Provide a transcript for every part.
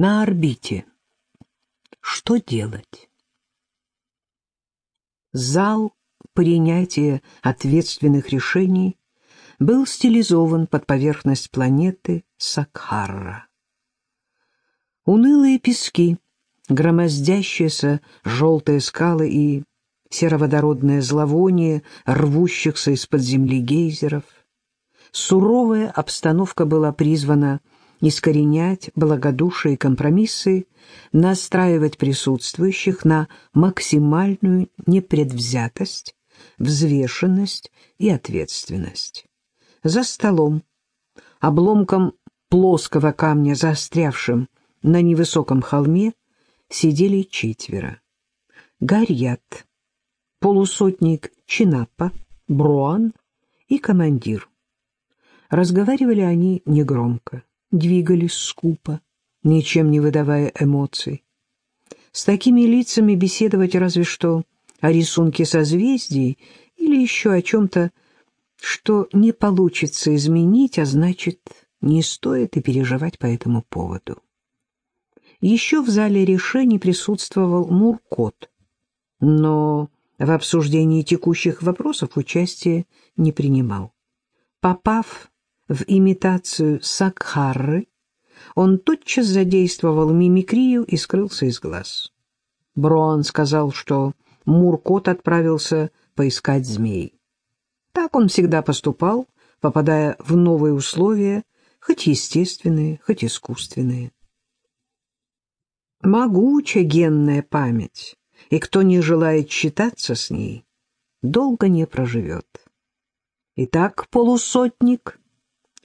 на орбите. Что делать? Зал принятия ответственных решений был стилизован под поверхность планеты Сакхарра. Унылые пески, громоздящиеся желтые скалы и сероводородное зловоние рвущихся из-под земли гейзеров. Суровая обстановка была призвана искоренять благодушие и компромиссы, настраивать присутствующих на максимальную непредвзятость, взвешенность и ответственность. За столом, обломком плоского камня, заострявшим на невысоком холме, сидели четверо. Гарьят, полусотник Чинапа, Бруан и командир. Разговаривали они негромко двигались скупо, ничем не выдавая эмоций. С такими лицами беседовать разве что о рисунке созвездий или еще о чем-то, что не получится изменить, а значит, не стоит и переживать по этому поводу. Еще в зале решений присутствовал Муркот, но в обсуждении текущих вопросов участие не принимал. Попав в имитацию Сакхарры, он тотчас задействовал мимикрию и скрылся из глаз. Броан сказал, что Муркот отправился поискать змей. Так он всегда поступал, попадая в новые условия, хоть естественные, хоть искусственные. Могучая генная память, и кто не желает считаться с ней, долго не проживет. Итак, полусотник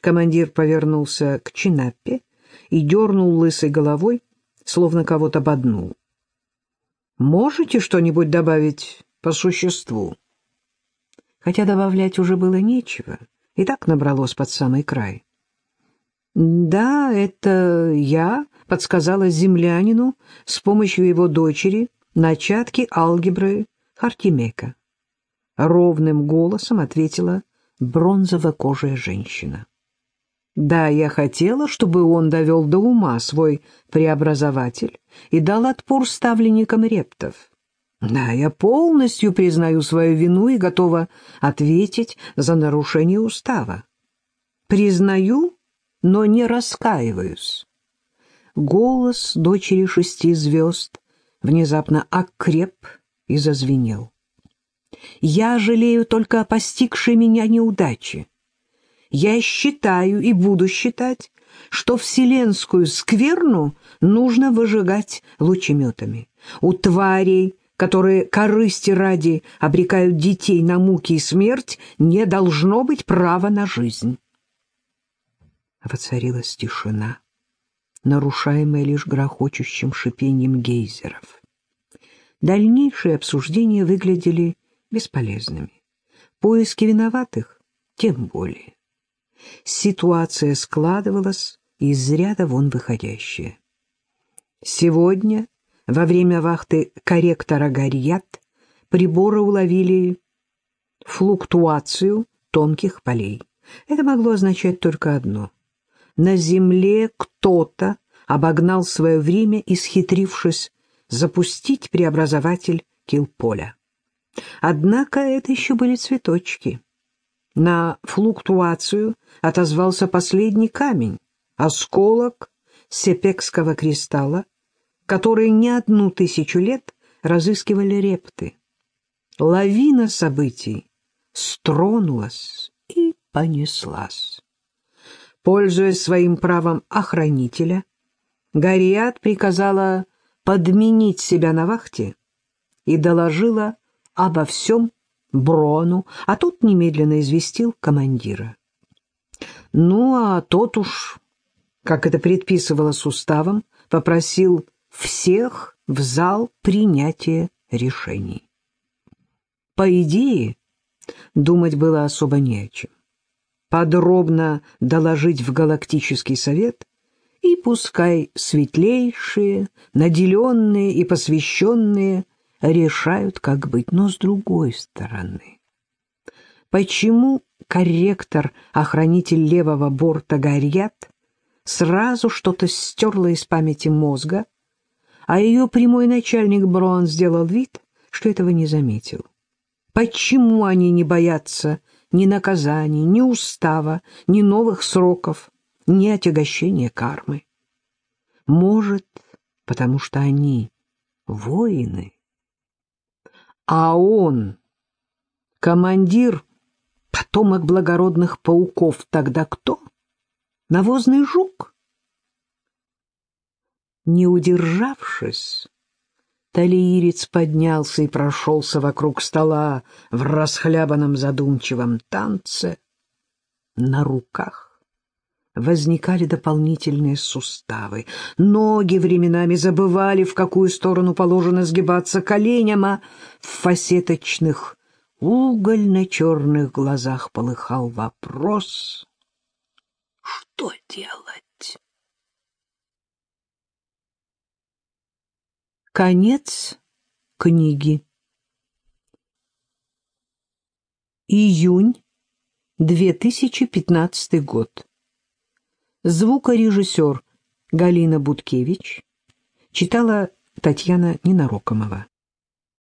Командир повернулся к Чинаппе и дернул лысой головой, словно кого-то боднул. «Можете что-нибудь добавить по существу?» Хотя добавлять уже было нечего, и так набралось под самый край. «Да, это я», — подсказала землянину с помощью его дочери начатки алгебры Хартимека. Ровным голосом ответила бронзово-кожая женщина. Да, я хотела, чтобы он довел до ума свой преобразователь и дал отпор ставленникам рептов. Да, я полностью признаю свою вину и готова ответить за нарушение устава. Признаю, но не раскаиваюсь. Голос дочери шести звезд внезапно окреп и зазвенел. Я жалею только о постигшей меня неудаче. Я считаю и буду считать, что вселенскую скверну нужно выжигать лучеметами. У тварей, которые корысти ради обрекают детей на муки и смерть, не должно быть права на жизнь. Воцарилась тишина, нарушаемая лишь грохочущим шипением гейзеров. Дальнейшие обсуждения выглядели бесполезными. Поиски виноватых тем более. Ситуация складывалась из ряда вон выходящая. Сегодня, во время вахты корректора Гарьят, приборы уловили флуктуацию тонких полей. Это могло означать только одно. На Земле кто-то обогнал свое время, исхитрившись запустить преобразователь Килполя. Однако это еще были цветочки. На флуктуацию отозвался последний камень, осколок сепекского кристалла, который не одну тысячу лет разыскивали репты. Лавина событий стронулась и понеслась. Пользуясь своим правом охранителя, Гориат приказала подменить себя на вахте и доложила обо всем Брону, а тот немедленно известил командира. Ну, а тот уж, как это предписывалось уставом, попросил всех в зал принятия решений. По идее, думать было особо не о чем. Подробно доложить в Галактический совет и пускай светлейшие, наделенные и посвященные решают, как быть. Но с другой стороны, почему корректор, охранитель левого борта Гарьят, сразу что-то стерло из памяти мозга, а ее прямой начальник Брон сделал вид, что этого не заметил. Почему они не боятся ни наказаний, ни устава, ни новых сроков, ни отягощения кармы? Может, потому что они воины. А он, командир, потомок благородных пауков, тогда кто? Навозный жук? Не удержавшись, Талиирец поднялся и прошелся вокруг стола в расхлябанном задумчивом танце. На руках возникали дополнительные суставы. Ноги временами забывали, в какую сторону положено сгибаться коленям, а в фасеточных угольно-черных глазах полыхал вопрос «Что делать?» Конец книги. Июнь 2015 год. Звукорежиссер Галина Будкевич читала Татьяна Ненарокомова.